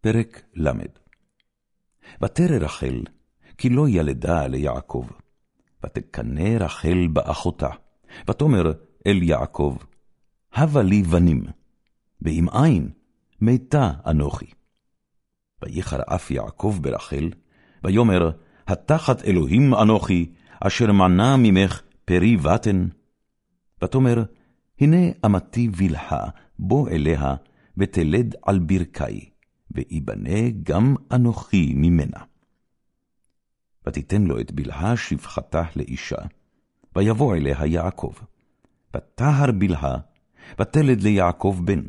פרק ל. ותרא רחל, כי לא ילדה ליעקב. ותקנא רחל באחותה, ותאמר אל יעקב, הבה לי בנים, ואם אין, מתה אנוכי. וייחר אף יעקב ברחל, ויאמר, התחת אלוהים אנוכי, אשר מנע ממך פרי בטן. ותאמר, הנה אמתי בלהה, בוא אליה, ותלד על ברכי, ויבנה גם אנוכי ממנה. ותיתן לו את בלהה שפחתה לאישה, ויבוא אליה יעקב. ותהר בלהה, ותלד ליעקב בן.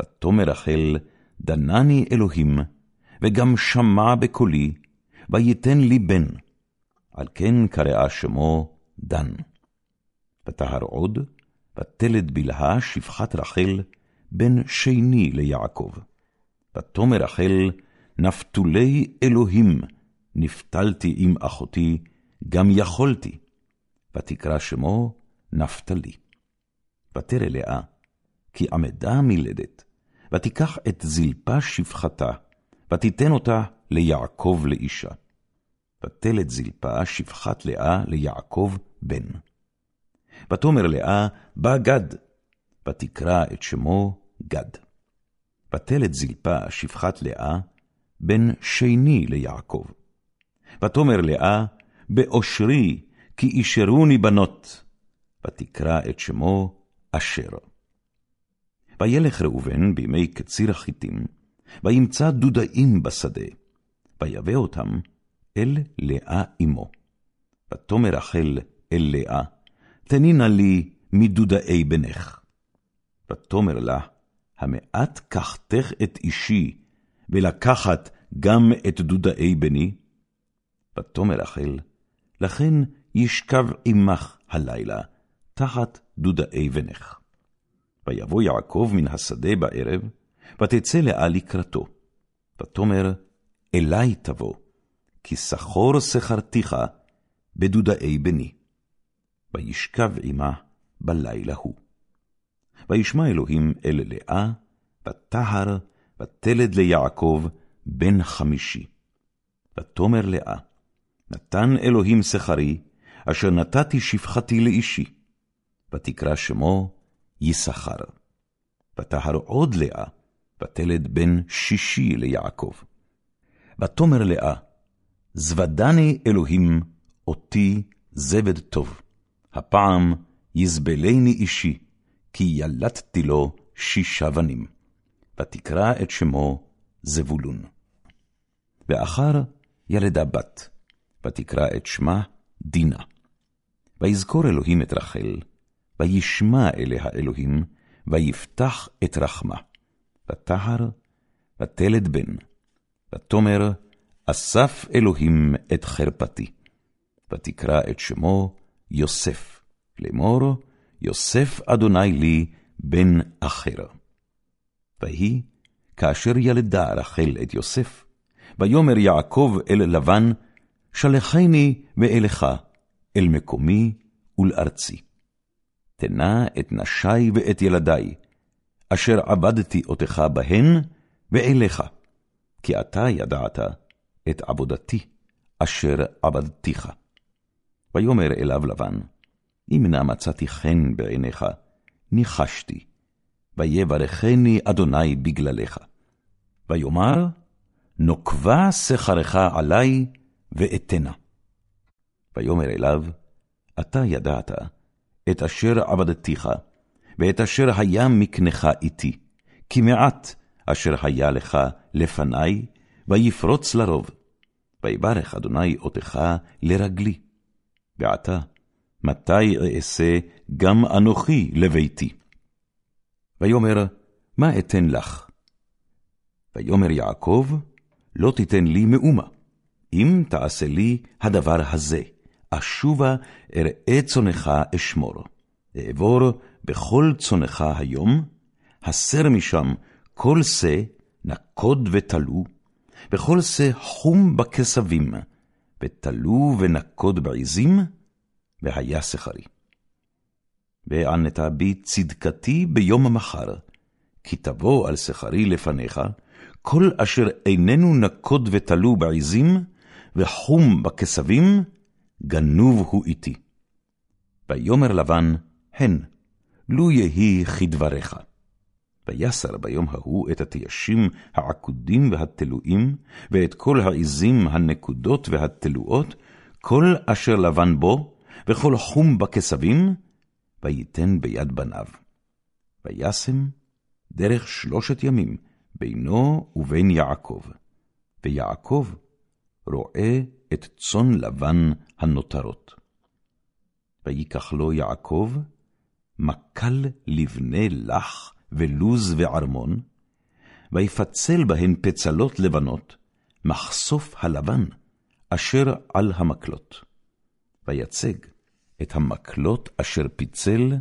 ותאמר רחל, דנני אלוהים, וגם שמע בקולי, ויתן לי בן. על כן קראה שמו דן. ותהר עוד, ותלד בלהה שפחת רחל, בן שני ליעקב. ותאמר רחל, נפתולי אלוהים, נפתלתי עם אחותי, גם יכולתי. ותקרא שמו נפתלי. ותרא לאה, כי עמדה מלדת, ותיקח את זלפה שפחתה, ותיתן אותה ליעקב לאישה. ותלת זלפה שפחת לאה ליעקב בן. ותאמר לאה, בא גד, ותקרא את שמו גד. ותלת זלפה שפחת לאה, בן שני ליעקב. ותאמר לאה, באושרי, כי אישרוני בנות, ותקרא את שמו אשר. וילך ראובן בימי קציר החיתים, וימצא דודאים בשדה, ויבא אותם אל לאה אמו. ותאמר רחל אל לאה, תני נא לי מדודאי בנך. ותאמר לה, המעט קחתך את אישי, ולקחת גם את דודאי בני? ותאמר רחל, לכן ישכב עמך הלילה, תחת דודאי בנך. ויבוא יעקב מן השדה בערב, ותצא לאה לקראתו. ותאמר, אלי תבוא, כי שכור שכרתיך בדודאי בני. וישכב עמה בלילה הוא. וישמע אלוהים אל לאה, ותהר, ותלד ליעקב בן חמישי. ותאמר לאה, נתן אלוהים שכרי, אשר נתתי שפחתי לאישי. ותקרא שמו יששכר. ותהר עוד לאה, ותלד בן שישי ליעקב. ותאמר לאה, זבדני אלוהים אותי זבד טוב, הפעם יזבלני אישי, כי ילדתי לו שישה בנים. ותקרא את שמו זבולון. ואחר ילדה בת, ותקרא את שמה דינה. ויזכור אלוהים את רחל, וישמע אליה אלוהים, ויפתח את רחמה. ותהר, ותלד בן. ותאמר, אסף אלוהים את חרפתי. ותקרא את שמו יוסף, לאמור, יוסף אדוני לי בן אחר. ויהי, כאשר ילדה רחל את יוסף, ויאמר יעקב אל לבן, שלחני ואלך, אל מקומי ולארצי. תנה את נשי ואת ילדי, אשר עבדתי אותך בהן, ואליך, כי אתה ידעת את עבודתי, אשר עבדתיך. ויאמר אליו לבן, אם נא מצאתי חן בעיניך, ניחשתי, ויברכני אדוני בגללך. ויאמר, נוקבה שכרך עלי, ואתנה. ויאמר אליו, אתה ידעת את אשר עבדתיך, ואת אשר היה מקנך איתי, כי מעט אשר היה לך לפני, ויפרוץ לרוב. ויברך אדוני אותך לרגלי. ועתה, מתי אעשה גם אנוכי לביתי? ויאמר, מה אתן לך? ויאמר יעקב, לא תיתן לי מאומה, אם תעשה לי הדבר הזה, אשובה אראה צונך אשמור. אעבור בכל צונך היום, הסר משם כל שא, נקוד ותלו, וכל שא חום בכסבים, ותלו ונקוד בעזים, והיה שכרי. וענתה בי צדקתי ביום המחר, כי תבוא על שכרי לפניך, כל אשר איננו נקוד ותלו בעזים, וחום בכסבים, גנוב הוא איתי. ויאמר לבן, הן, לו יהי כדבריך. ויסר ביום ההוא את התיישים העקודים והתלויים, ואת כל העזים הנקודות והתלואות, כל אשר לבן בו, וכל חום בכסבים, וייתן ביד בניו. וישם דרך שלושת ימים בינו ובין יעקב, ויעקב רואה את צאן לבן הנותרות. ויקח לו יעקב מקל לבני לח ולוז וערמון, ויפצל בהן פצלות לבנות, מחשוף הלבן, אשר על המקלות. ויצג את המקלות אשר פיצל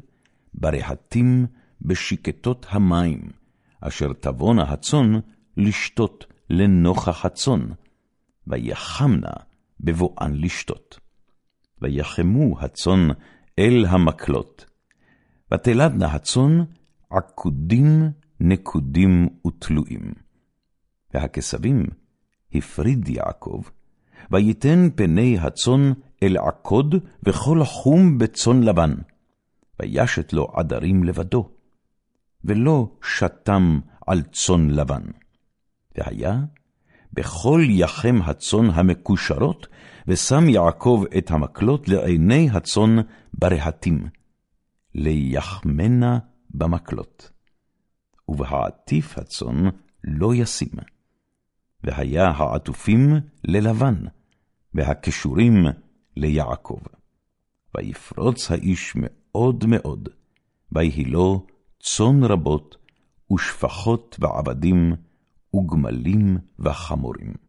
ברהטים בשקטות המים, אשר תבונה הצאן לשתות לנוכח הצאן, ויחמנה בבואן לשתות. ויחמו הצאן אל המקלות, ותלדנה הצאן עקודים, נקודים ותלויים. והכסבים הפריד יעקב, ויתן פני הצאן אל עקוד וכל חום בצאן לבן, וישת לו עדרים לבדו, ולא שתם על צאן לבן. והיה בכל יחם הצאן המקושרות, ושם יעקב את המקלות לעיני הצאן ברהטים, ליחמנה במקלות. ובהעטיף הצאן לא ישים. והיה העטופים ללבן, והקשורים ליעקב. ויפרוץ האיש מאוד מאוד, ויהי לו צאן רבות, ושפחות ועבדים, וגמלים וחמורים.